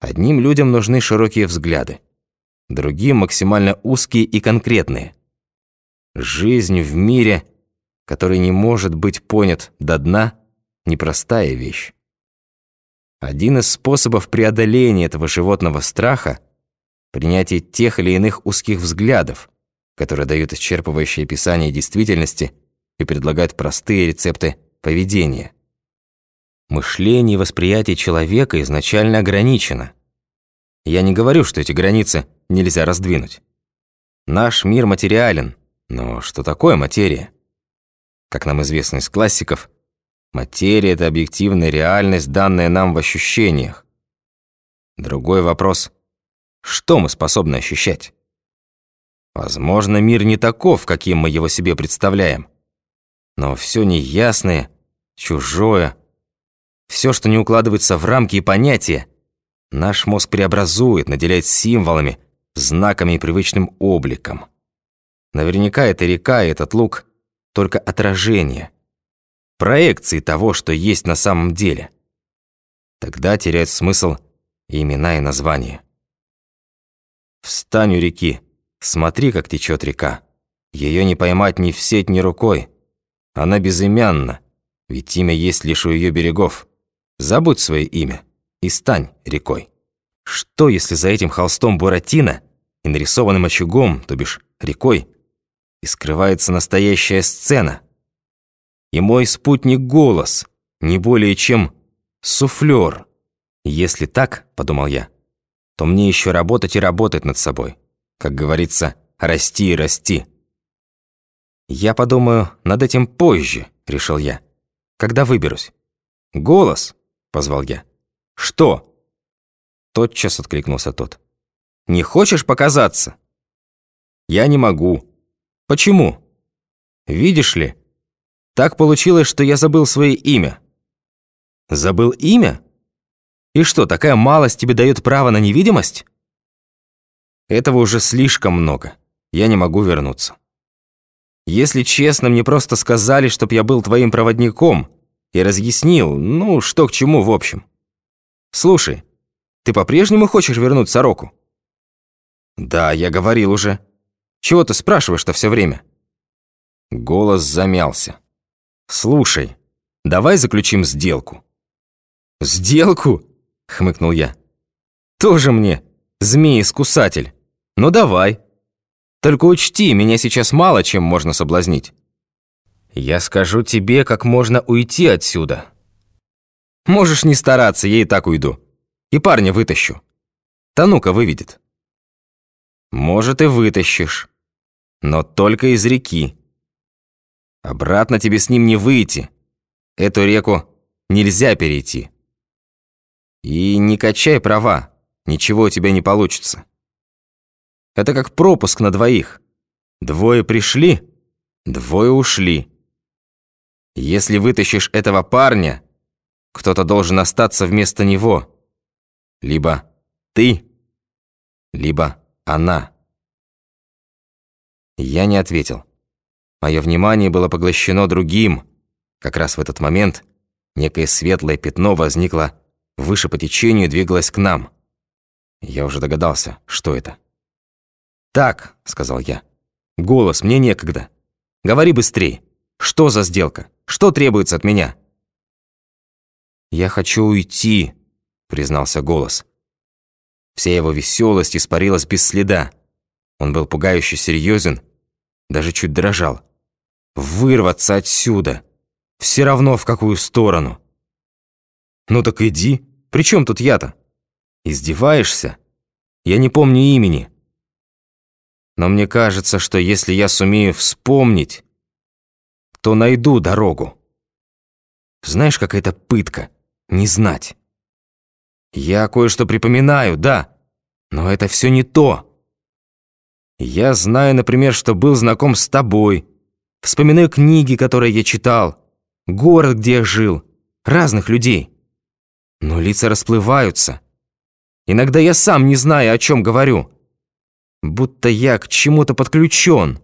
Одним людям нужны широкие взгляды, другим максимально узкие и конкретные. Жизнь в мире, который не может быть понят до дна, непростая вещь. Один из способов преодоления этого животного страха – принятие тех или иных узких взглядов, которые дают исчерпывающее описание действительности и предлагают простые рецепты поведения. Мышление и восприятие человека изначально ограничено. Я не говорю, что эти границы нельзя раздвинуть. Наш мир материален, но что такое материя? Как нам известно из классиков, материя – это объективная реальность, данная нам в ощущениях. Другой вопрос – что мы способны ощущать? Возможно, мир не таков, каким мы его себе представляем. Но все неясное, чужое – все, что не укладывается в рамки и понятия, наш мозг преобразует, наделяет символами, знаками и привычным обликом. Наверняка эта река и этот луг — только отражение, проекции того, что есть на самом деле. Тогда теряют смысл и имена, и названия. Встань у реки, смотри, как течет река. Ее не поймать ни в сеть, ни рукой. Она безымянна, ведь имя есть лишь у ее берегов. Забудь свое имя и стань рекой. Что, если за этим холстом Буратино и нарисованным очагом, то бишь рекой, и скрывается настоящая сцена? И мой спутник голос, не более чем суфлер. Если так, подумал я, то мне еще работать и работать над собой. Как говорится, расти и расти. Я подумаю над этим позже, решил я, когда выберусь. Голос — позвал я. «Что?» Тотчас откликнулся тот. «Не хочешь показаться?» «Я не могу». «Почему?» «Видишь ли, так получилось, что я забыл свое имя». «Забыл имя? И что, такая малость тебе дает право на невидимость?» «Этого уже слишком много. Я не могу вернуться». «Если честно, мне просто сказали, чтоб я был твоим проводником», и разъяснил, ну, что к чему в общем. «Слушай, ты по-прежнему хочешь вернуть сороку?» «Да, я говорил уже. Чего ты спрашиваешь-то все время?» Голос замялся. «Слушай, давай заключим сделку». «Сделку?» — хмыкнул я. «Тоже мне, змей-искусатель. Ну давай. Только учти, меня сейчас мало чем можно соблазнить». Я скажу тебе, как можно уйти отсюда. Можешь не стараться, я и так уйду. И парня вытащу. Танука выведет. Может, и вытащишь. Но только из реки. Обратно тебе с ним не выйти. Эту реку нельзя перейти. И не качай права, ничего у тебя не получится. Это как пропуск на двоих. Двое пришли, двое ушли. Если вытащишь этого парня, кто-то должен остаться вместо него. Либо ты, либо она. Я не ответил. Мое внимание было поглощено другим. Как раз в этот момент некое светлое пятно возникло выше по течению и двигалось к нам. Я уже догадался, что это. «Так», — сказал я, — «голос, мне некогда. Говори быстрее. Что за сделка?» Что требуется от меня?» «Я хочу уйти», — признался голос. Вся его веселость испарилась без следа. Он был пугающе серьезен, даже чуть дрожал. «Вырваться отсюда! Все равно в какую сторону!» «Ну так иди! При чем тут я-то? Издеваешься? Я не помню имени. Но мне кажется, что если я сумею вспомнить, то найду дорогу. Знаешь, какая это пытка — не знать. Я кое-что припоминаю, да, но это все не то. Я знаю, например, что был знаком с тобой, вспоминаю книги, которые я читал, город, где я жил, разных людей. Но лица расплываются. Иногда я сам не знаю, о чем говорю. Будто я к чему-то подключен.